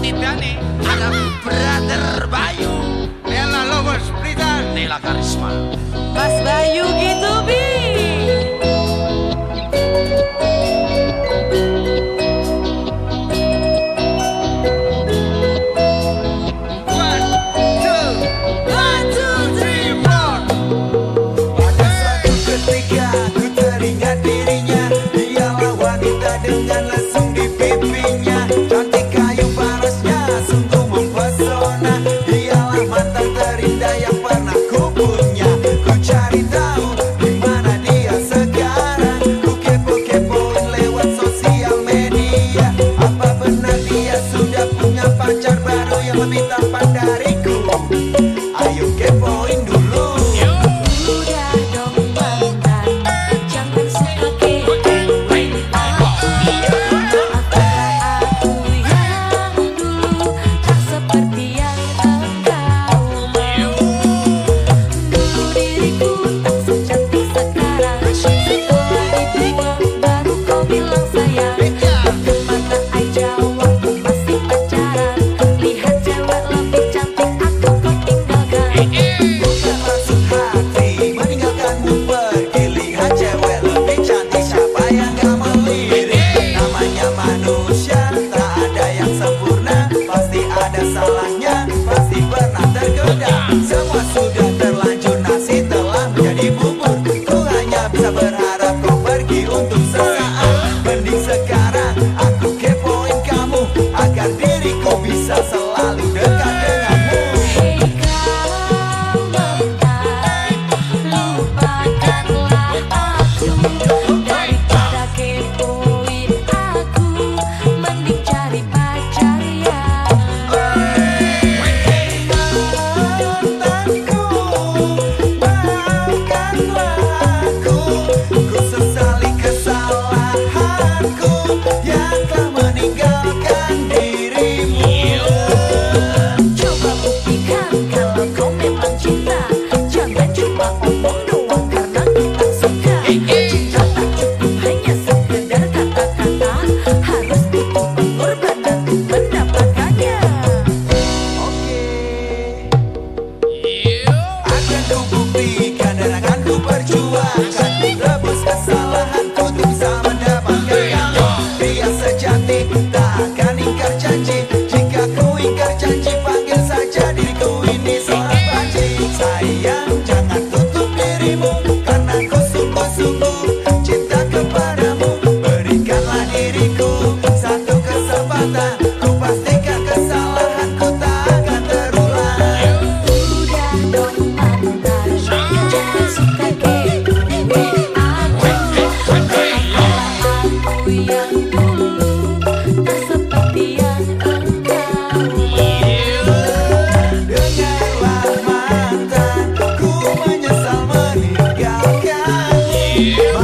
Tindani ada Brother Bayu Nela Lobos Blitar Nela Karisma. Mas Bayu gitu bi. One, Yeah.